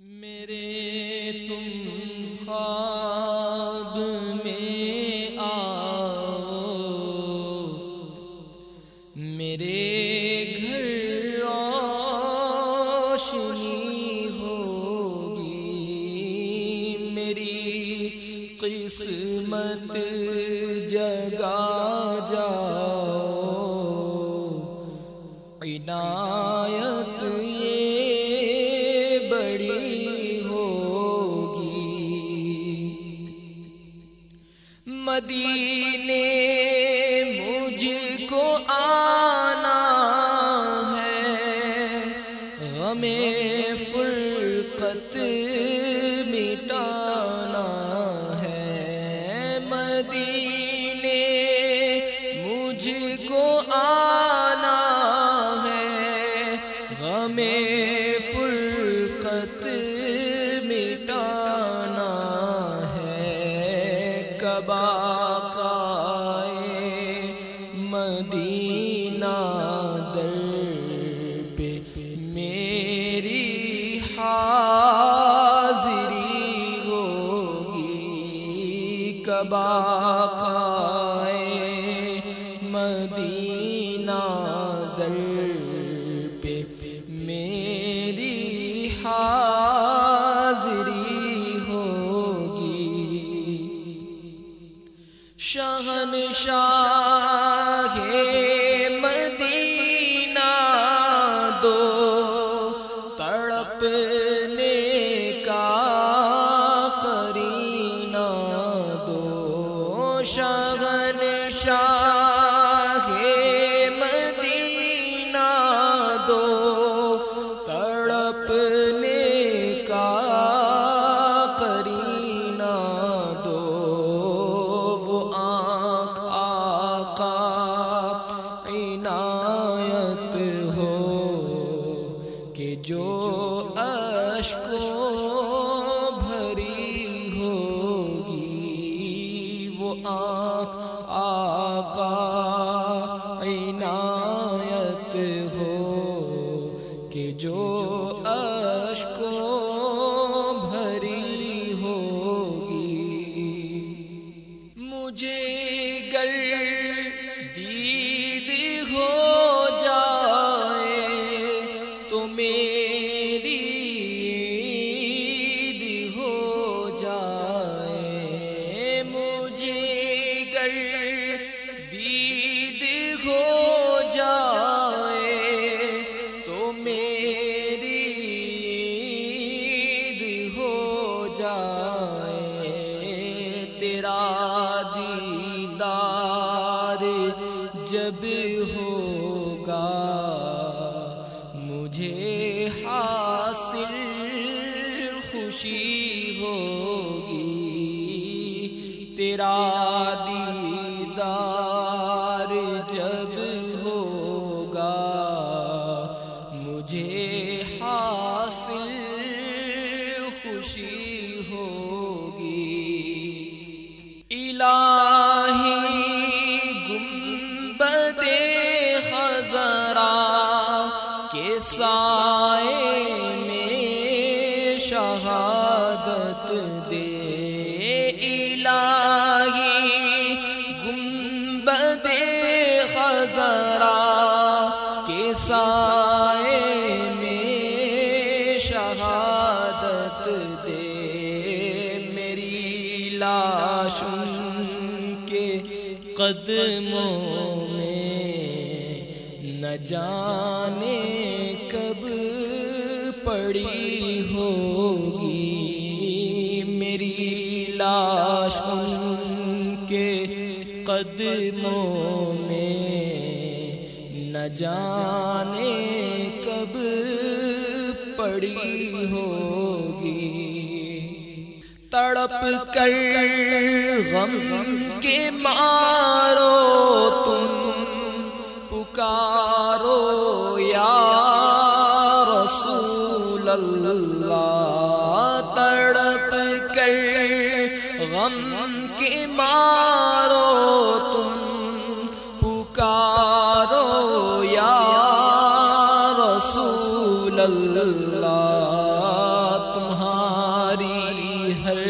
میرے تم خواب میں آؤ۔ میرے گھر روشنی ہوگی۔ میری قسمت جگا جاؤ مدینے مجھ کو آنا ہے۔ غم فرقت مٹانا ہے۔ مدینے ہے مدینہ در پہ میری حاضری ہوگی کبا مدینہ شاہ جو خوشی ہوگی، تیرا دیدار جب ہوگا، مجھے حاصل خوشی ہوگی۔ الہی گنبد خزرا کے سائے میں شہادت دے الہی، گنبد خزرا کے سائے میں شہادت دے میری لاش کے قدموں میں نہ جانے کب پڑی۔ لاش ان کے قدموں میں نہ جانے کب پڑی ہوگی۔ تڑپ کر غم کے مارو تم، پکارو یا رسول اللہ۔ کے مارو تم پکارو یا رسول اللہ تمہاری ہر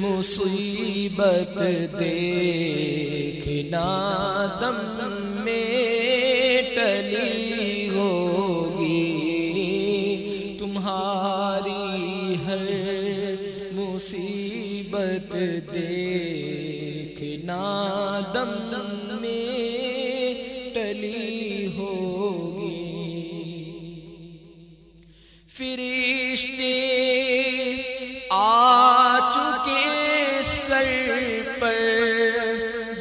مصیبت دیکھنا دم میں۔ دم میں ٹلی ہوگی۔ فرشتے آ چکے سر پر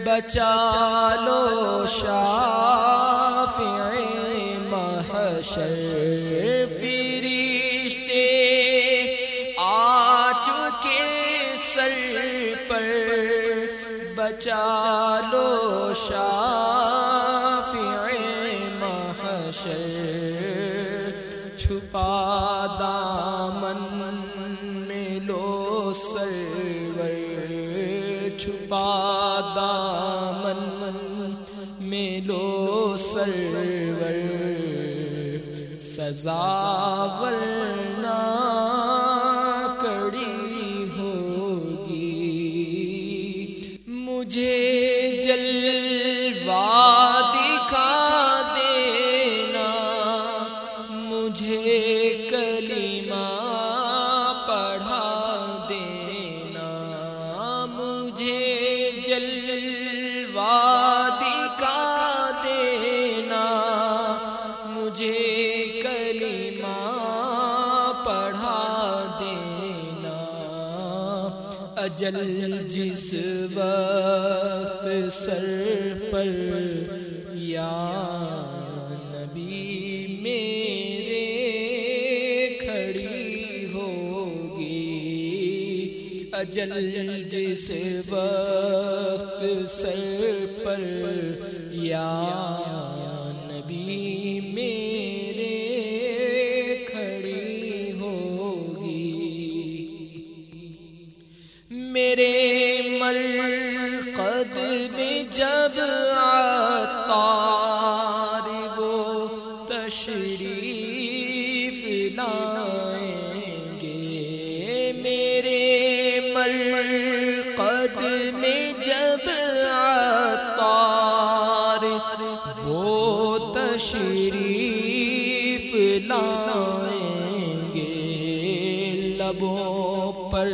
بچا لو شافع محشر۔ سرور سزا ورنہ کلمہ پڑھا دینا۔ اجل جس وقت سر پر، یا نبی میرے کھڑی ہوگی۔ اجل جس وقت سر پر، یا میرے مرقد میں جب عطار وہ تشریف لائیں گے میرے مرقد لبوں پر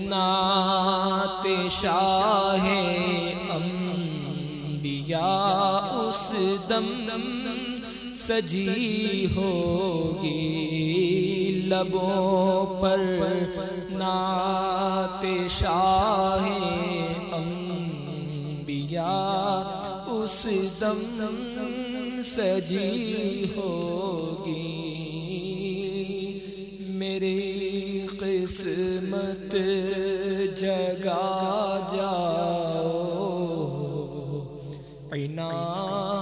نعت شاہ انبیاء اس دم سجی ہوگی لبوں پر نعت شاہ انبیاء اس دم سجی ہوگی جگا جاؤ۔ عنایت